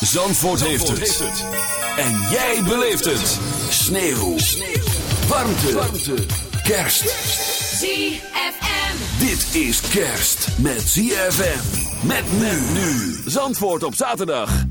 Zandvoort, heeft, het. En jij beleeft het. Sneeuw. Warmte. Warmte. Kerst. ZFM. Dit is kerst met ZFM. Met men nu. Zandvoort op zaterdag.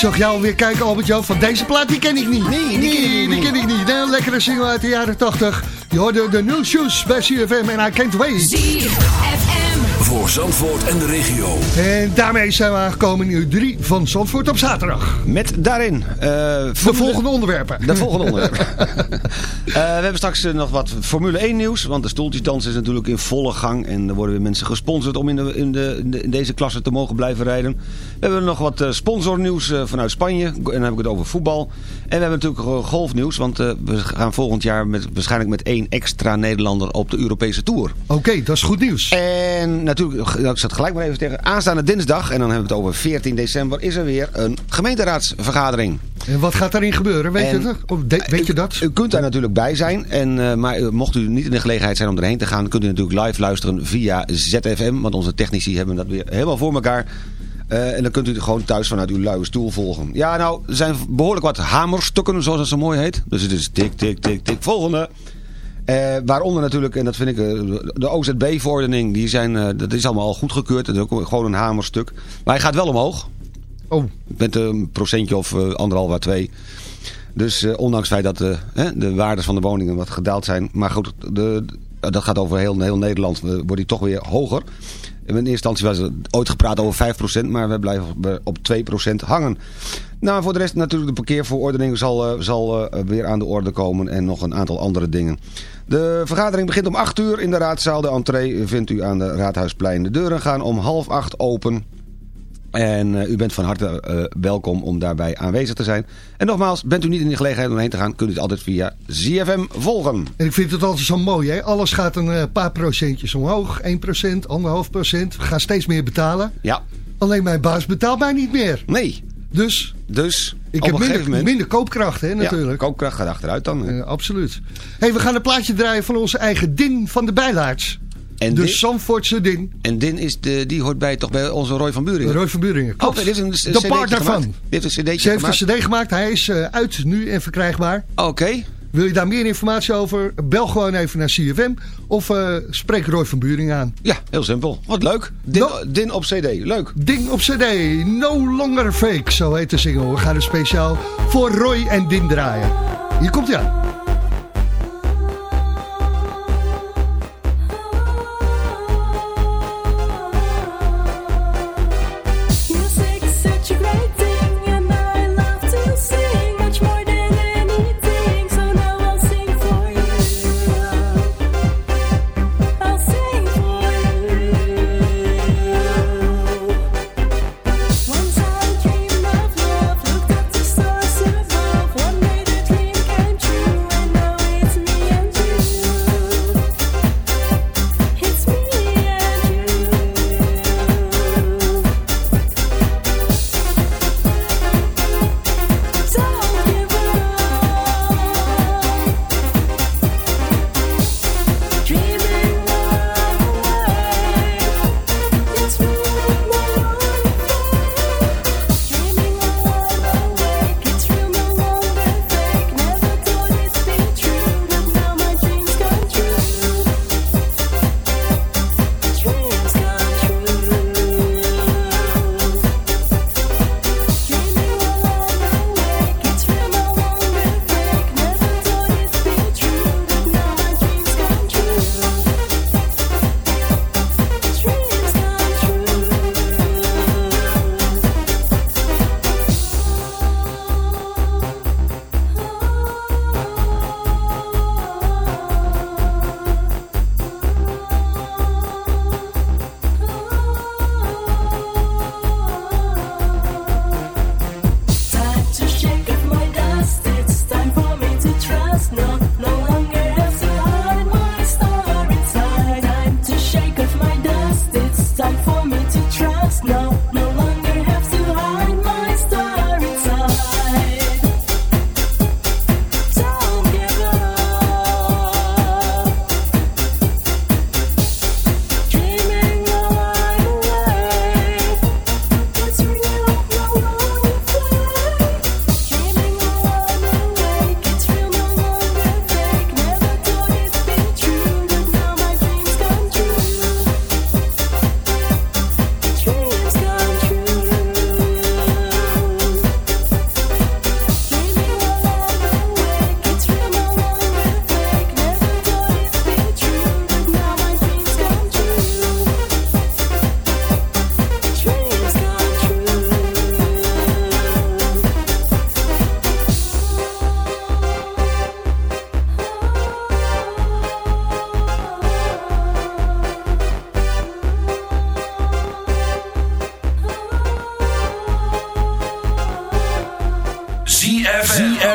Zag jou alweer kijken, Albert-Jan, van deze plaat die ken ik niet. Nee, die ken ik die ken ik niet. Nee, een lekkere single uit de jaren 80. Je hoorde de New Shoes bij CFM en I Can't Wait. ZFM. Voor Zandvoort en de regio. En daarmee zijn we aangekomen in uur 3 van Zandvoort op zaterdag. Met daarin... eh, De volgende onderwerpen. De volgende onderwerp. Eh, we hebben straks eh, nog wat Formule 1 nieuws. Want de stoeltjesdans is natuurlijk in volle gang. En er worden weer mensen gesponsord om in, de, in, de, in de- in deze klasse te mogen blijven rijden. We hebben nog wat eh, sponsornieuws eh, vanuit Spanje. En dan heb ik het over voetbal. En we hebben natuurlijk golfnieuws. Want eh, we gaan volgend jaar met, waarschijnlijk met één extra Nederlander op de Europese Tour. Oké, dat is goed nieuws. En natuurlijk, nou, ik zat gelijk maar even tegen. Aanstaande dinsdag, en dan hebben we het over 14 december, is er weer een gemeenteraadsvergadering. En wat gaat daarin gebeuren? Weet, En- je, dat? Weet je dat? U kunt daar natuurlijk bij zijn. En, eh, maar eh, mocht u niet in de gelegenheid zijn om erheen te gaan... kunt u natuurlijk live luisteren via ZFM. Want onze technici hebben dat weer helemaal voor elkaar. Eh, en dan kunt u gewoon thuis vanuit uw luie stoel volgen. Ja, nou, er zijn behoorlijk wat hamerstukken, zoals het zo mooi heet. Dus het is tik, tik, tik, tik. Volgende. Eh, waaronder natuurlijk, en dat vind ik, eh, de OZB-verordening, die zijn, eh, dat is allemaal al goedgekeurd. Dat is ook gewoon een hamerstuk. Maar hij gaat wel omhoog. Oh, Met een procentje of anderhalf à twee. Dus ondanks het feit dat de waardes van de woningen wat gedaald zijn. Maar goed, de, dat gaat over heel, heel Nederland. wordt die toch weer hoger. In eerste instantie was er ooit gepraat over 5%. Maar we blijven op- op 2% hangen. Nou, voor de rest natuurlijk de parkeerverordening zal, eh, zal eh, weer aan de orde komen. En nog een aantal andere dingen. De vergadering begint om 8 uur in de raadzaal. De entree vindt u aan de Raadhuisplein. De deuren gaan om half acht open. En eh, u bent van harte eh, welkom om daarbij aanwezig te zijn. En nogmaals, bent u niet in de gelegenheid om heen te gaan... kunt u het altijd via ZFM volgen. en ik vind het altijd zo mooi, hè? Alles gaat een eh, paar procentjes omhoog. 1%, 1,5%. procent. We gaan steeds meer betalen. Ja, Alleen mijn baas betaalt mij niet meer. nee. Dus Dus ik op heb een minder, moment... minder koopkracht, hè, ja, natuurlijk. koopkracht gaat achteruit dan. Absoluut. hey, we gaan een plaatje draaien van onze eigen Din van de Bijlaarts. En, De Zandvoortse Din. en Din is de, die hoort bij, toch bij onze Roy van Buringen. Roy van Buringen. Oh, dit is een de cd'tje partner gemaakt. van. Dit heeft een cd'tje Ze heeft gemaakt. een cd gemaakt. Hij is eh, uit nu en verkrijgbaar. Oké. Wil je daar meer informatie over? Bel gewoon even naar CFM. Of eh, spreek Roy van Buringen aan. Ja, heel simpel. Wat leuk. Din, No. Din op cd. Leuk. Ding op cd. No longer fake. Zo heet de single. We gaan er speciaal voor Roy en Din draaien. Hier komt hij aan.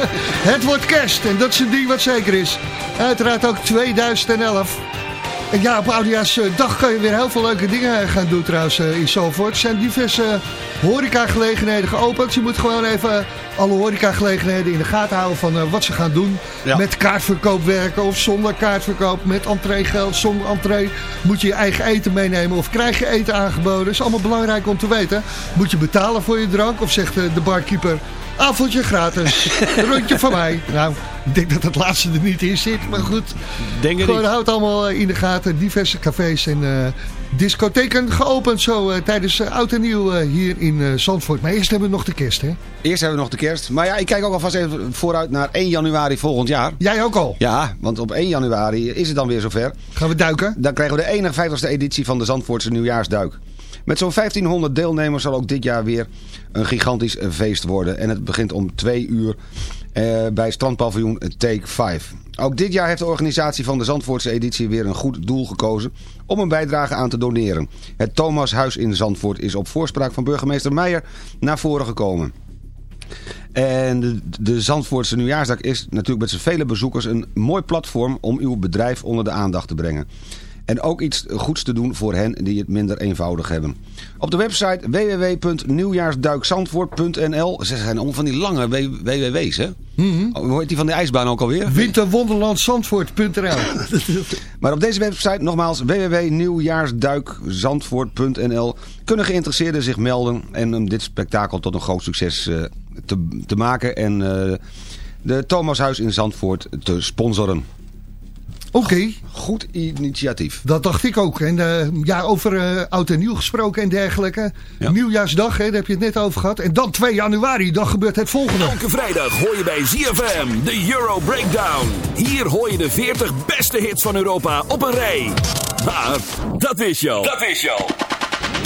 het wordt kerst en dat is een ding wat zeker is. Uiteraard ook 2011. En ja, op Oudejaarsdag dag kan je weer heel veel leuke dingen gaan doen trouwens eh, in Zalvoort. Er zijn diverse horecagelegenheden geopend. Je moet gewoon even alle horecagelegenheden in de gaten houden van eh, wat ze gaan doen. Ja. Met kaartverkoop werken of zonder kaartverkoop. Met entreegeld, zonder entree. Moet je je eigen eten meenemen of krijg je eten aangeboden. Dat is allemaal belangrijk om te weten. Moet je betalen voor je drank of zegt eh, de barkeeper... Avondje gratis, rondje van mij. Nou, ik denk dat het laatste er niet in zit, maar goed. Denk het Gewoon niet. houdt allemaal in de gaten. Diverse cafés en eh, discotheken geopend zo eh, tijdens eh, Oud en Nieuw hier in Zandvoort. Maar eerst hebben we nog de kerst, hè? Eerst hebben we nog de kerst. Maar ja, ik kijk ook alvast even vooruit naar 1 januari volgend jaar. Jij ook al. Ja, want op 1 januari is het dan weer zover. Gaan we duiken? Dan krijgen we de 51ste editie van de Zandvoortse Nieuwjaarsduik. Met zo'n 1500 deelnemers zal ook dit jaar weer een gigantisch feest worden. En het begint om 2 uur eh, bij strandpaviljoen Take 5. Ook dit jaar heeft de organisatie van de Zandvoortse editie weer een goed doel gekozen om een bijdrage aan te doneren. Het Thomashuis in Zandvoort is op voorspraak van burgemeester Meijer naar voren gekomen. En de, de Zandvoortse nieuwjaarsdag is natuurlijk met zijn vele bezoekers een mooi platform om uw bedrijf onder de aandacht te brengen. En ook iets goeds te doen voor hen die het minder eenvoudig hebben. Op de website www.nieuwjaarsduikzandvoort.nl Ze zijn allemaal van die lange www's, hè? Oh, Hoe heet die van de ijsbaan ook alweer? Winterwonderlandzandvoort.nl Maar op deze website nogmaals www.nieuwjaarsduikzandvoort.nl kunnen geïnteresseerden zich melden en om dit spektakel tot een groot succes eh, te, te maken en eh, de Thomashuis in Zandvoort te sponsoren. Oké, Goed initiatief. dat dacht ik ook. En eh, ja, over eh, oud en nieuw gesproken en dergelijke. Ja. Nieuwjaarsdag, hè, daar heb je het net over gehad. En dan 2 januari, dan gebeurt het volgende. Elke vrijdag hoor je bij ZFM de Euro Breakdown. Hier hoor je de 40 beste hits van Europa op een rij. Maar dat je al. Dat je al.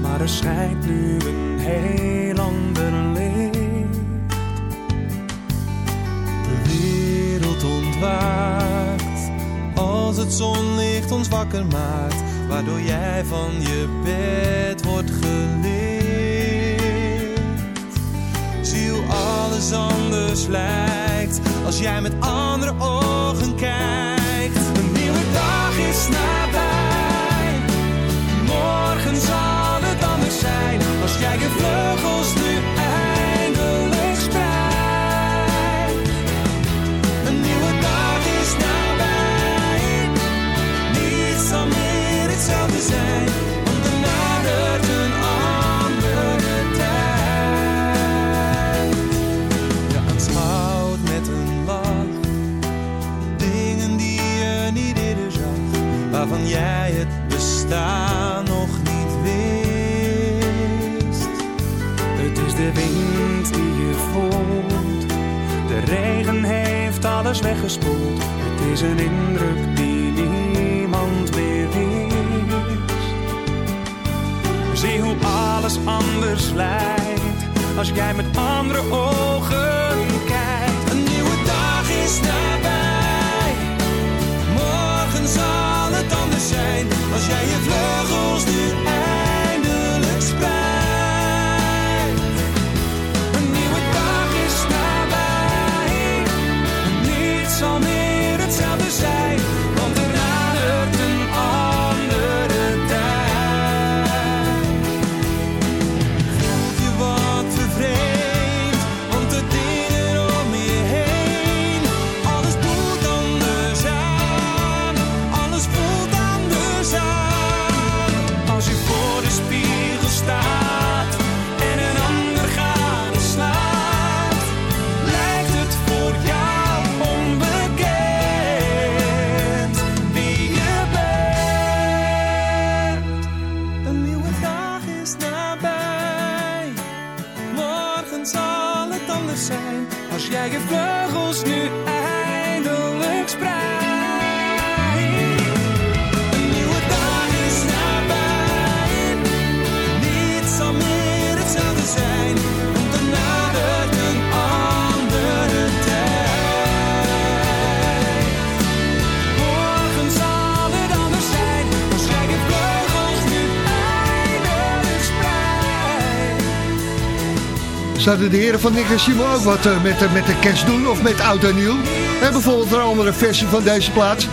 maar er schijnt nu een heel ander licht. De wereld ontwaakt als het zonlicht ons wakker maakt, waardoor jij van je bed wordt geleerd. Zie hoe alles anders lijkt als jij met andere ogen kijkt. Een nieuwe dag is nabij. Morgen zal jij je vleugels nu eindelijk spreidt. Een nieuwe dag is nabij. Niets zal meer hetzelfde zijn, want er nadert een andere tijd. Je aanschouwt met een lach dingen die je niet eerder zag, waarvan jij het bestaan weggespoeld. Het is een indruk die niemand meer wist. Zie hoe alles anders lijkt als jij met andere ogen kijkt. Een nieuwe dag is nabij. Morgen zal het anders zijn als jij je vleugels nu Zouden de heren van Nick en Simon ook wat eh, met, de- met de kerst doen of met oud en nieuw? En bijvoorbeeld een andere versie van deze plaats.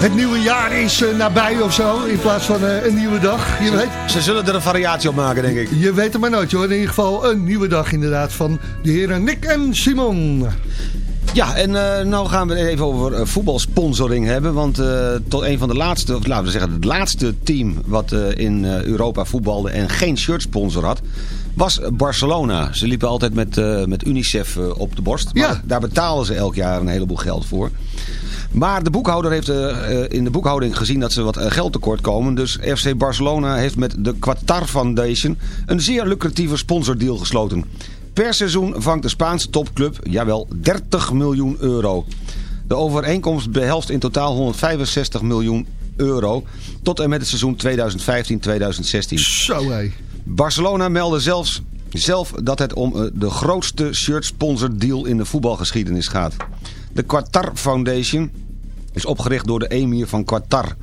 Het nieuwe jaar is eh, nabij of zo, in plaats van eh, een nieuwe dag. Je weet, Ze zullen er een variatie op maken, denk ik. je weet het maar nooit hoor. In ieder geval een nieuwe dag inderdaad van de heren Nick en Simon. Ja, en eh nou gaan we even over eh, voetbalsponsoring hebben. Want eh, tot een van de laatste, of laten we zeggen het laatste team wat eh, in eh, Europa voetbalde en geen shirtsponsor had, was Barcelona. Ze liepen altijd met, eh, met UNICEF eh, op de borst. Maar Ja. daar betalen ze elk jaar een heleboel geld voor. Maar de boekhouder heeft eh, in de boekhouding gezien dat ze wat geld tekort komen. Dus FC Barcelona heeft met de Qatar Foundation een zeer lucratieve sponsordeal gesloten. Per seizoen vangt de Spaanse topclub, jawel, 30 miljoen euro. De overeenkomst behelst in totaal 165 miljoen euro tot en met het seizoen 2015-2016. Zo hé. Barcelona meldde zelfs zelf dat het om eh, de grootste shirt-sponsor deal in de voetbalgeschiedenis gaat. De Qatar Foundation is opgericht door de emir van Qatar.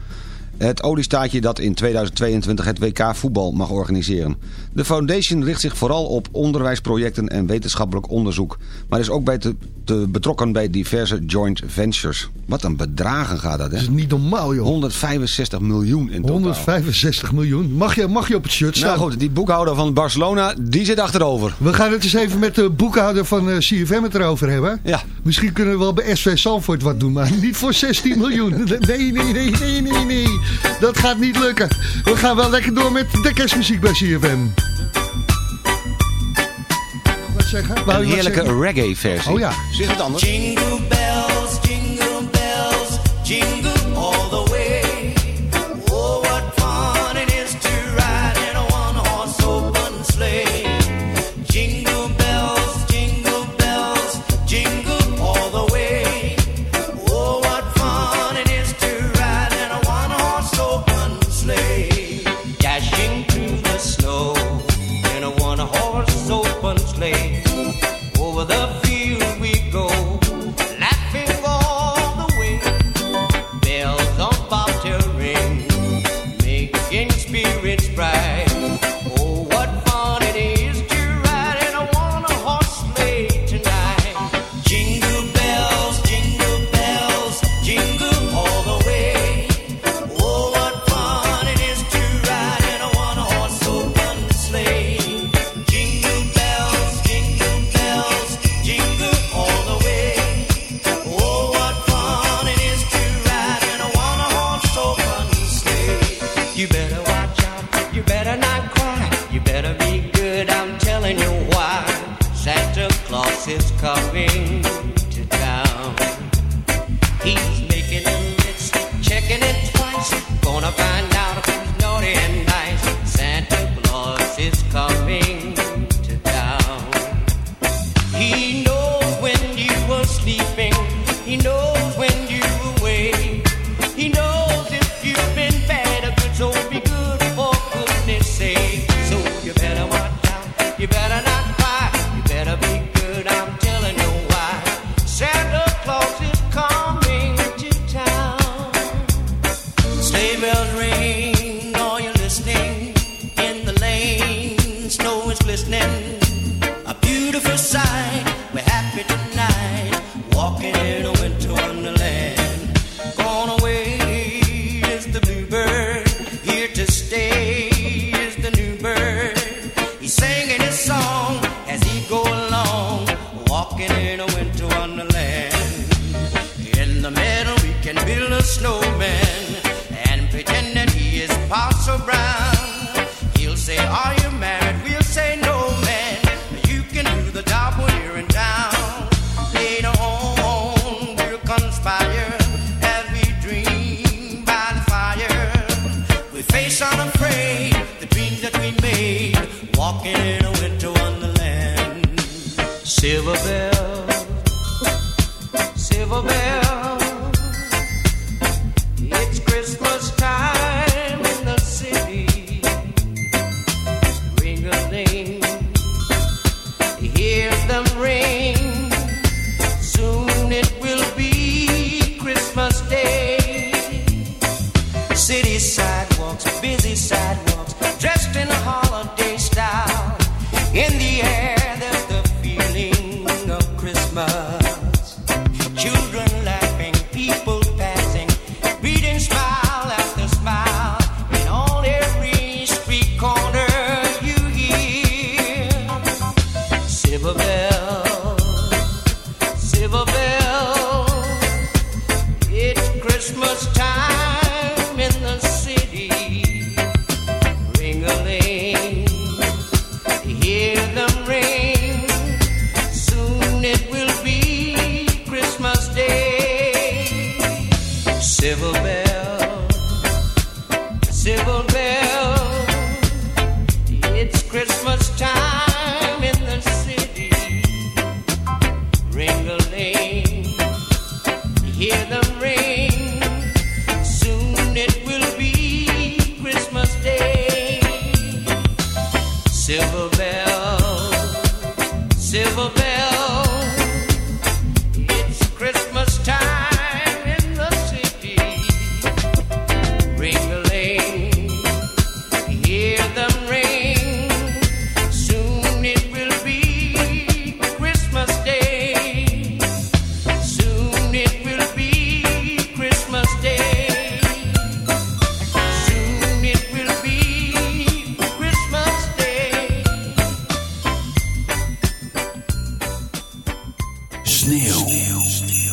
Het oliestaatje dat in 2022 het WK voetbal mag organiseren. De foundation richt zich vooral op onderwijsprojecten en wetenschappelijk onderzoek. Maar is ook bij te, te betrokken bij diverse joint ventures. Wat een bedragen gaat dat, hè? Dat is niet normaal joh. 165 miljoen in totaal. 165 miljoen. Mag je, mag je op het shirt staan? Nou goed, die boekhouder van Barcelona, die zit achterover. We gaan het eens even met de boekhouder van eh, CFM het erover hebben. Ja. Misschien kunnen we wel bij SV Salford wat doen, maar niet voor 16 miljoen. Nee, nee, nee, nee, nee, nee. Dat gaat niet lukken. We gaan wel lekker door met de kerstmuziek bij CFM. Wat zeggen? Een heerlijke zeggen? reggae versie. Oh ja. Zeg het anders.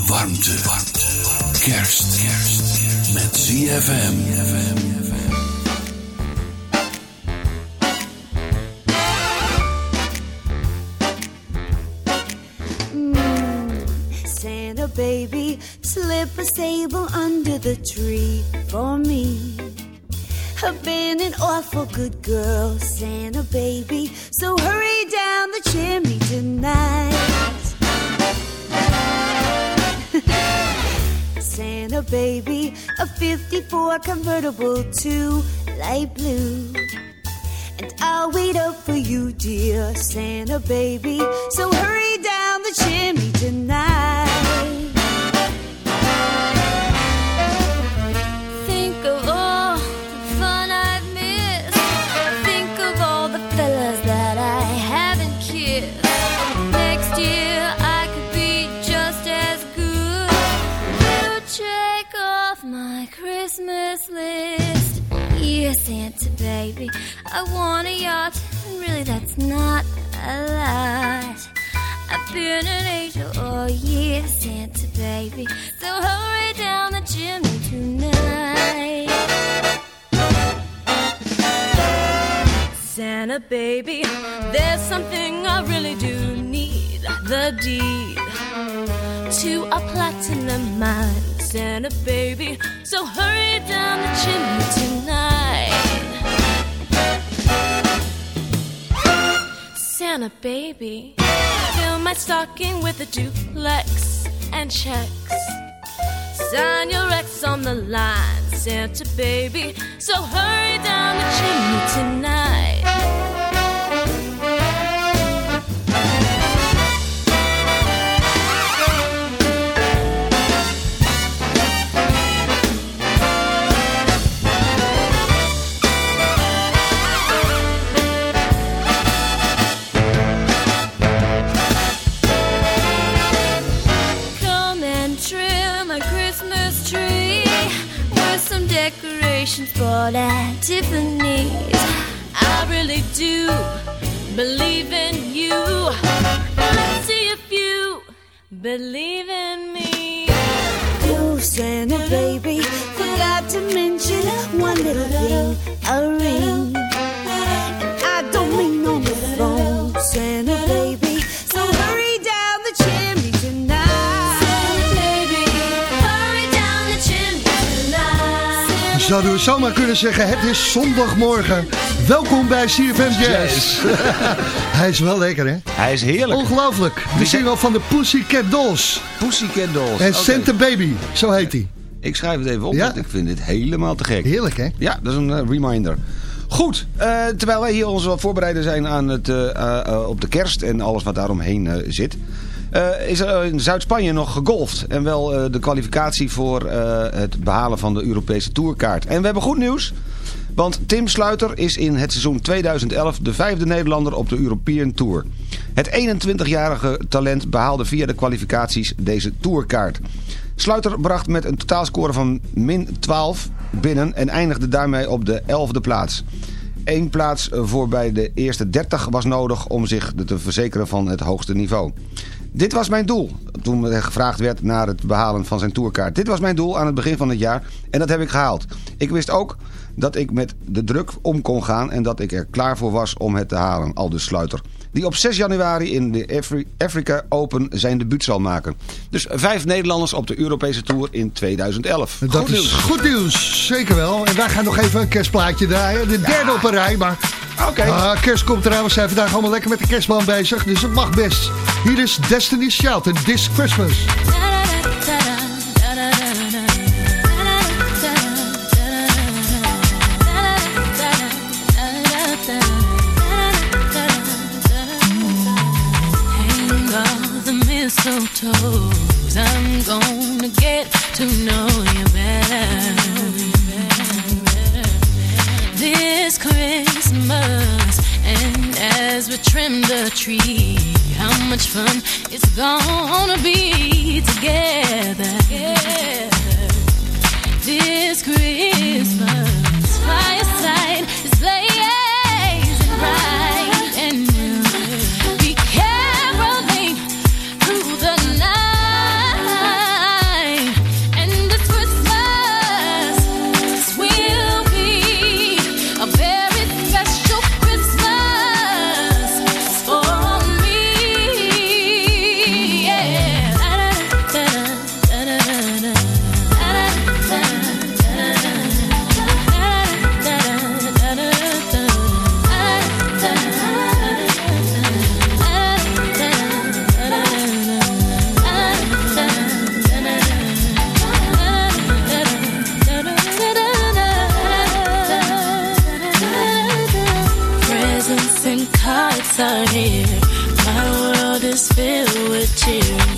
warmte, warmte. Kerst. kerst. Met ZFM. Hmm. Santa baby, slip a sable under the tree for me. I've been an awful good girl, Santa baby. So hurry down the chimney tonight. and a baby, a 54 convertible to light blue. And I'll wait up for you, dear Santa baby. So hurry down the chimney. Santa Baby, I want a yacht, and really that's not a lot. I've been an angel all year, Santa baby. So hurry down the chimney tonight. Santa baby, there's something I really do need the deed to a platinum mine. Santa baby, so hurry down the chimney tonight. Santa baby, fill my stocking with a duplex and checks. Sign your ex on the line, Santa baby. So hurry down the chimney tonight. Zeggen, het is zondagmorgen. Welkom bij CFM Jazz. Hij is wel lekker, hè? Hij is heerlijk. Ongelooflijk. De single van de Pussycat Dolls. Pussycat Dolls. En. Santa Baby, zo heet hij. Ik schrijf het even op, Ja. want ik vind dit helemaal te gek. Heerlijk, hè? Ja, dat is een eh, reminder. Goed, eh, terwijl wij hier ons wat voorbereiden zijn aan het, eh, op de kerst en alles wat daaromheen zit... eh, is er in Zuid-Spanje nog gegolfd. En wel eh, de kwalificatie voor eh, het behalen van de Europese Tourkaart. En we hebben goed nieuws. Want Tim Sluiter is in het seizoen 2011 de vijfde Nederlander op de European Tour. Het 21-jarige talent behaalde via de kwalificaties deze tourkaart. Sluiter bracht met een totaalscore van min 12 binnen en eindigde daarmee op de 11e plaats. Eén plaats voor bij de eerste 30 was nodig om zich te verzekeren van het hoogste niveau. Dit was mijn doel, toen er gevraagd werd naar het behalen van zijn tourkaart. Dit was mijn doel aan het begin van het jaar en dat heb ik gehaald. Ik wist ook dat ik met de druk om kon gaan en dat ik er klaar voor was om het te halen, aldus Sluiter. Die op 6 januari in de Afri- Africa Open zijn debuut zal maken. Dus vijf Nederlanders op de Europese Tour in 2011. Dat Goed is nieuws. goed nieuws, zeker wel. En wij gaan nog even een kerstplaatje draaien. De derde op een rij, maar... Oké. Ah, kerst komt eraan. We zijn vandaag allemaal lekker met de kerstman bezig, dus het mag best. Hier is Destiny's Child en This Christmas. Mistletoes. I'm gonna get to know you better. This Christmas, and as we trim the tree, how much fun it's gonna be together. This Christmas, fireside are here. My world is filled with cheer.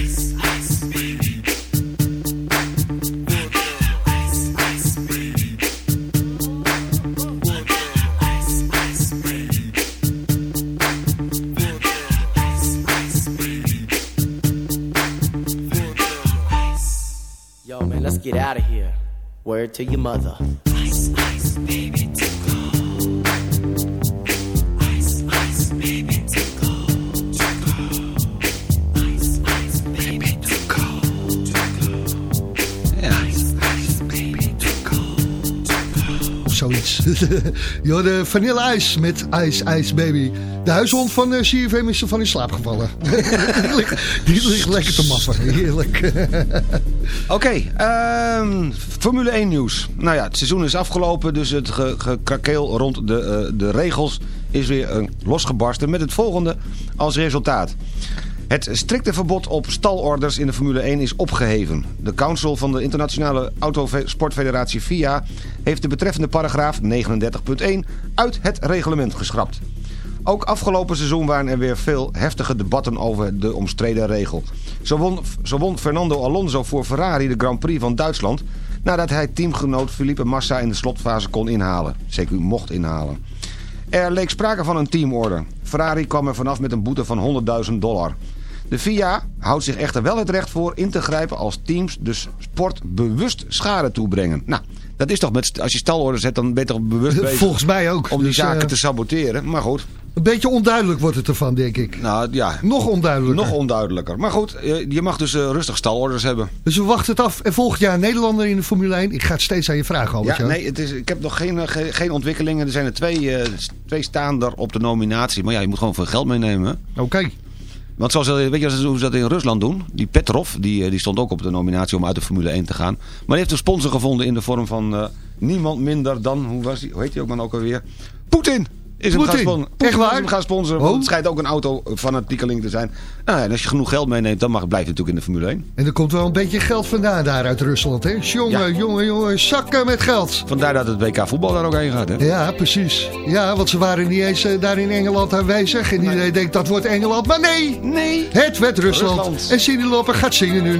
To your mother. Go. Of zoiets. Joh, de Vanille Ice met Ice Ice Baby. De huishond van uh, CFM is er van in slaap gevallen. die, ligt, die ligt lekker te maffen. Heerlijk. Oké, ehm, Formule 1 nieuws. Nou ja, het seizoen is afgelopen, dus het ge- gekrakeel rond de, eh, de regels is weer eh, losgebarsten met het volgende als resultaat. Het strikte verbod op stalorders in de Formule 1 is opgeheven. De council van de Internationale Autosportfederatie FIA heeft de betreffende paragraaf 39.1 uit het reglement geschrapt. Ook afgelopen seizoen waren er weer veel heftige debatten over de omstreden regel. Zo won, zo won Fernando Alonso voor Ferrari de Grand Prix van Duitsland... nadat hij teamgenoot Felipe Massa in de slotfase kon inhalen. Zeker mocht inhalen. Er leek sprake van een teamorder. Ferrari kwam er vanaf met een boete van 100.000 dollar. De FIA houdt zich echter wel het recht voor in te grijpen als teams de sport bewust schade toebrengen. Nou, dat is toch met, als je stalorders hebt, dan ben je toch bewust bezig Volgens mij ook. om die Dus, zaken eh, te saboteren. Maar goed, Een beetje onduidelijk wordt het ervan, denk ik. nou ja, Nog onduidelijker. nog onduidelijker. Maar goed, eh, je mag dus eh, rustig stalorders hebben. Dus we wachten het af. En volgend jaar Nederlander in de Formule 1. Ik ga het steeds aan je vragen, Albert. Ja, nee, het is, ik heb nog geen, ge- geen ontwikkelingen. Er zijn er twee, twee staan er op de nominatie. Maar ja, je moet gewoon veel geld meenemen. Oké. Want zoals, eh, weet je hoe ze dat in Rusland doen? Die Petrov, die, eh, die stond ook op de nominatie om uit de Formule 1 te gaan. Maar die heeft een sponsor gevonden in de vorm van eh, niemand minder dan, hoe, was die, hoe heet die ook man ook alweer? Poetin! Is hem gaan sponsoren. Echt waar? Is hem gaan sponsoren. Oh. Want het schijnt ook een auto-fanatiekeling te zijn. Nou, ja, en als je genoeg geld meeneemt, dan mag, blijf je natuurlijk in de Formule 1. En er komt wel een beetje geld vandaan daar uit Rusland, hè? Jongen, jongen, jongen, zakken met geld. Vandaar dat het WK voetbal daar ook heen gaat, hè? Ja, precies. Ja, want ze waren niet eens eh, daar in Engeland aanwezig. En iedereen denkt dat wordt Engeland. Maar nee, nee. het werd Rusland. Rusland. En Cindy Loper gaat zingen nu.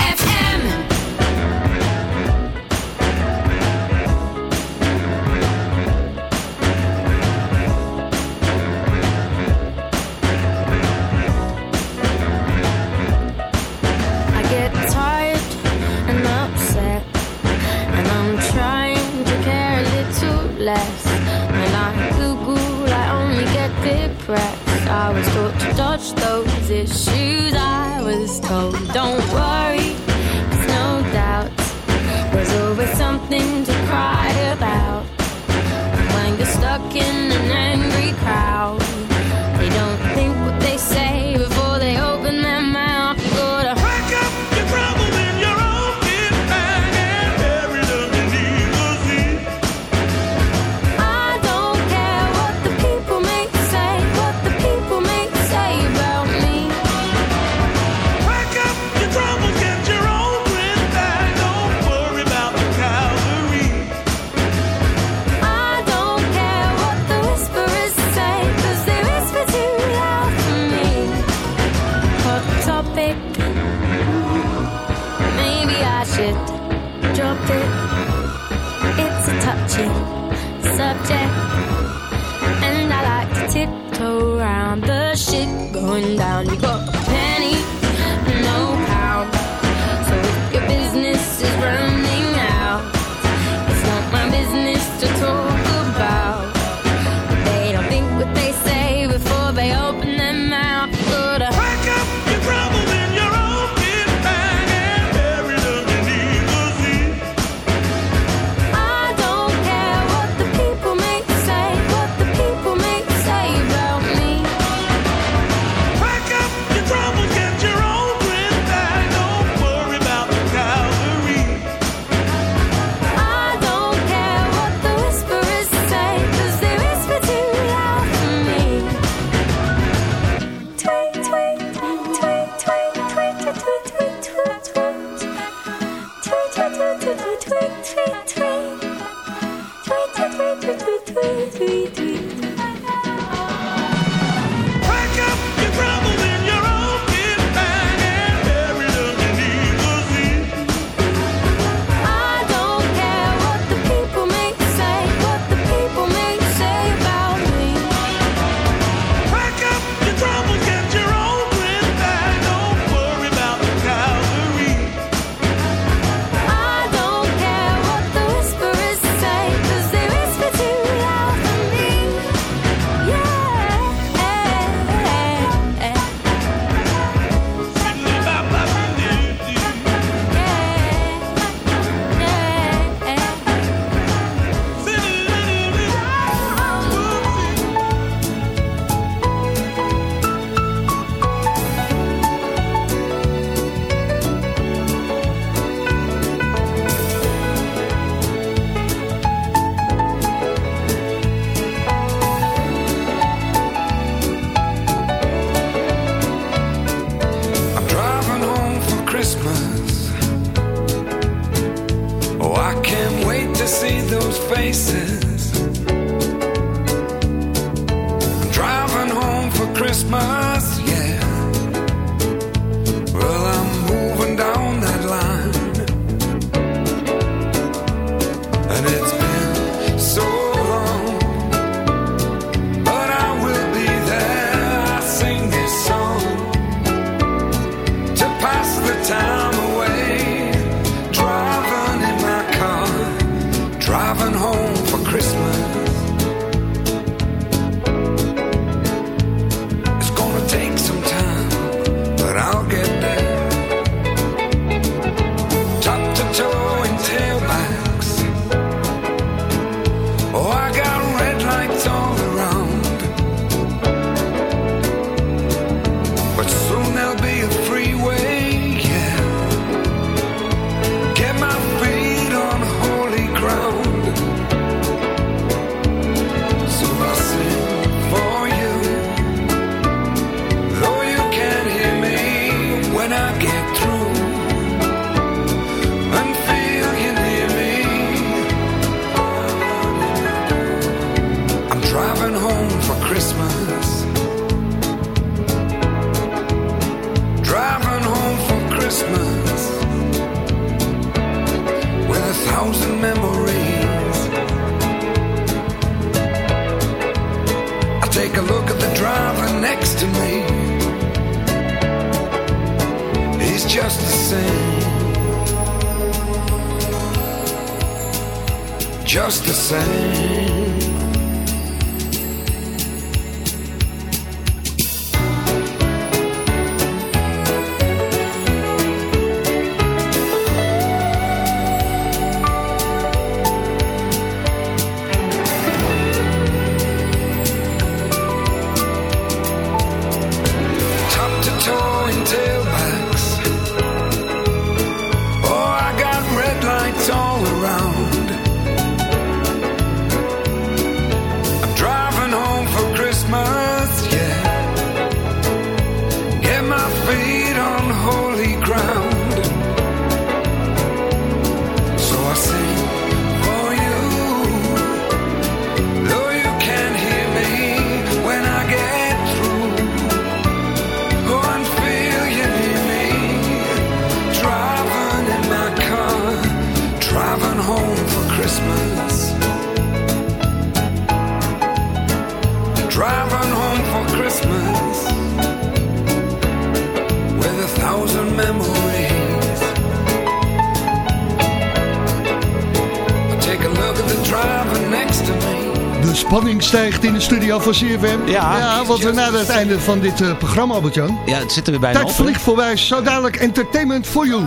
spanning stijgt in de studio van CFM. Ja. ja want we naderen het einde van dit eh, programma, Albert-Jan. Ja, het zit er weer bijna Tijd op. vliegt voorbij, zo dadelijk entertainment for you.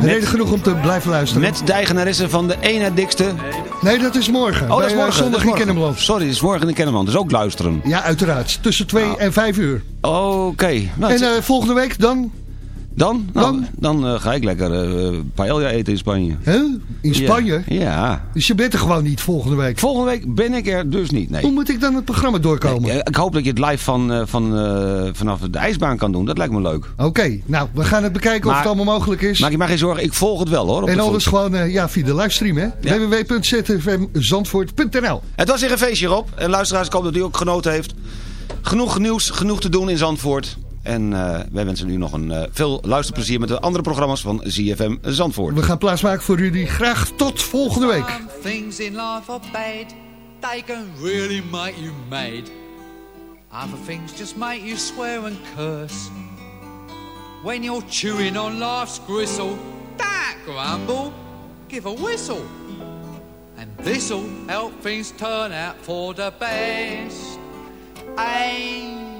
Reden genoeg om te blijven luisteren. Met de van de ene dikste... Nee, dat is morgen. Oh, dat is eh, morgen. Zondag dat in. Kennemerland. Sorry, het is morgen in Kennemerland. Dus ook luisteren. Ja, uiteraard. Tussen 2 en 5 uur. Oké. Nou, en eh, volgende week dan? Dan? Nou, dan eh, ga ik lekker eh paella eten in Spanje. Huh? In Spanje? Ja. ja. Dus je bent er gewoon niet volgende week? Volgende week ben ik er dus niet, nee. Hoe moet ik dan het programma doorkomen? Nee, ik hoop dat je het live van, eh, van, eh, vanaf de ijsbaan kan doen. Dat lijkt me leuk. Oké, nou, we gaan het bekijken of het allemaal mogelijk is. Maak je maar geen zorgen, ik volg het wel hoor. op en voet. gewoon eh, ja, via de livestream, hè? www.zfmzandvoort.nl Het was weer een feestje, Rob. En luisteraars, ik hoop dat u ook genoten heeft. Genoeg nieuws, genoeg te doen in Zandvoort. En eh, wij wensen u nog een eh, veel luisterplezier met de andere programma's van ZFM Zandvoort. We gaan plaatsmaken voor jullie. Graag tot volgende week. Some things in life are bad. They can really make you mad. Other things just make you swear and curse. When you're chewing on life's gristle, don't grumble, give a whistle. And this'll help things turn out for the best. And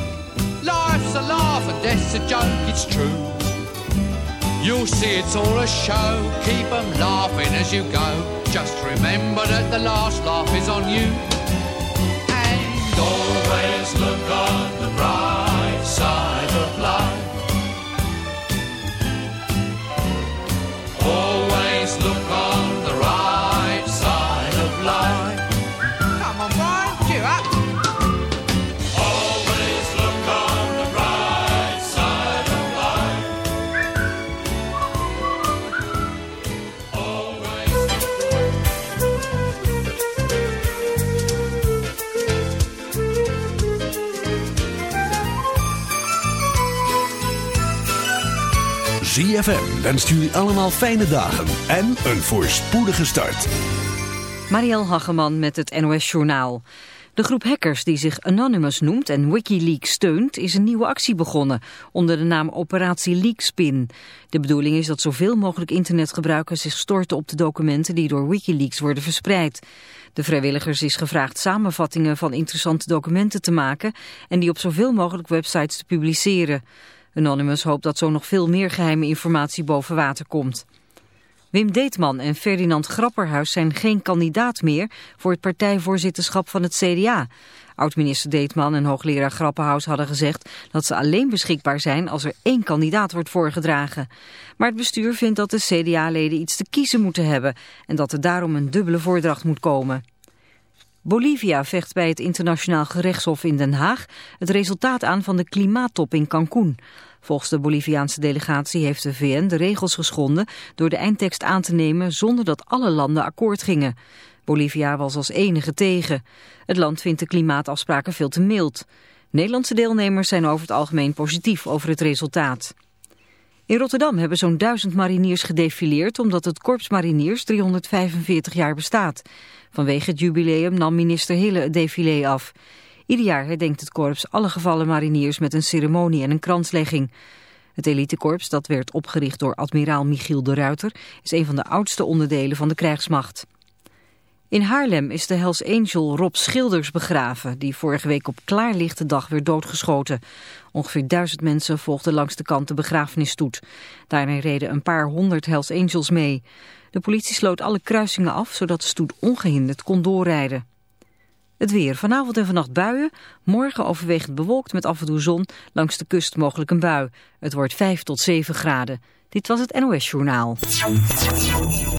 Life's a laugh and death's a joke, it's true. You'll see it's all a show, keep 'em laughing as you go. Just remember that the last laugh is on you. ZFM wenst jullie allemaal fijne dagen en een voorspoedige start. Marielle Hageman met het NOS Journaal. De groep hackers die zich Anonymous noemt en Wikileaks steunt... is een nieuwe actie begonnen onder de naam Operatie Leakspin. De bedoeling is dat zoveel mogelijk internetgebruikers zich storten op de documenten... die door Wikileaks worden verspreid. De vrijwilligers is gevraagd samenvattingen van interessante documenten te maken... en die op zoveel mogelijk websites te publiceren. Anonymous hoopt dat zo nog veel meer geheime informatie boven water komt. Wim Deetman en Ferdinand Grapperhuis zijn geen kandidaat meer voor het partijvoorzitterschap van het CDA. Oud-minister Deetman en hoogleraar Grapperhaus hadden gezegd dat ze alleen beschikbaar zijn als er één kandidaat wordt voorgedragen. Maar het bestuur vindt dat de CDA-leden iets te kiezen moeten hebben en dat er daarom een dubbele voordracht moet komen. Bolivia vecht bij het internationaal gerechtshof in Den Haag het resultaat aan van de klimaattop in Cancún. Volgens de Boliviaanse delegatie heeft de VN de regels geschonden door de eindtekst aan te nemen zonder dat alle landen akkoord gingen. Bolivia was als enige tegen. Het land vindt de klimaatafspraken veel te mild. Nederlandse deelnemers zijn over het algemeen positief over het resultaat. In Rotterdam hebben zo'n duizend mariniers gedefileerd omdat het Korps Mariniers 345 jaar bestaat. Vanwege het jubileum nam minister Hille het défilé af. Ieder jaar herdenkt het korps alle gevallen mariniers met een ceremonie en een kranslegging. Het elitekorps, dat werd opgericht door admiraal Michiel de Ruiter, is een van de oudste onderdelen van de krijgsmacht. In Haarlem is de Hells Angel Rob Schilders begraven, die vorige week op klaarlichte dag werd doodgeschoten. Ongeveer duizend mensen volgden langs de kant de begrafenisstoet. Daarin reden een paar honderd Hells Angels mee. De politie sloot alle kruisingen af, zodat de stoet ongehinderd kon doorrijden. Het weer. Vanavond en vannacht buien. Morgen overwegend bewolkt met af en toe zon. Langs de kust mogelijk een bui. Het wordt 5 tot 7 graden. Dit was het NOS Journaal.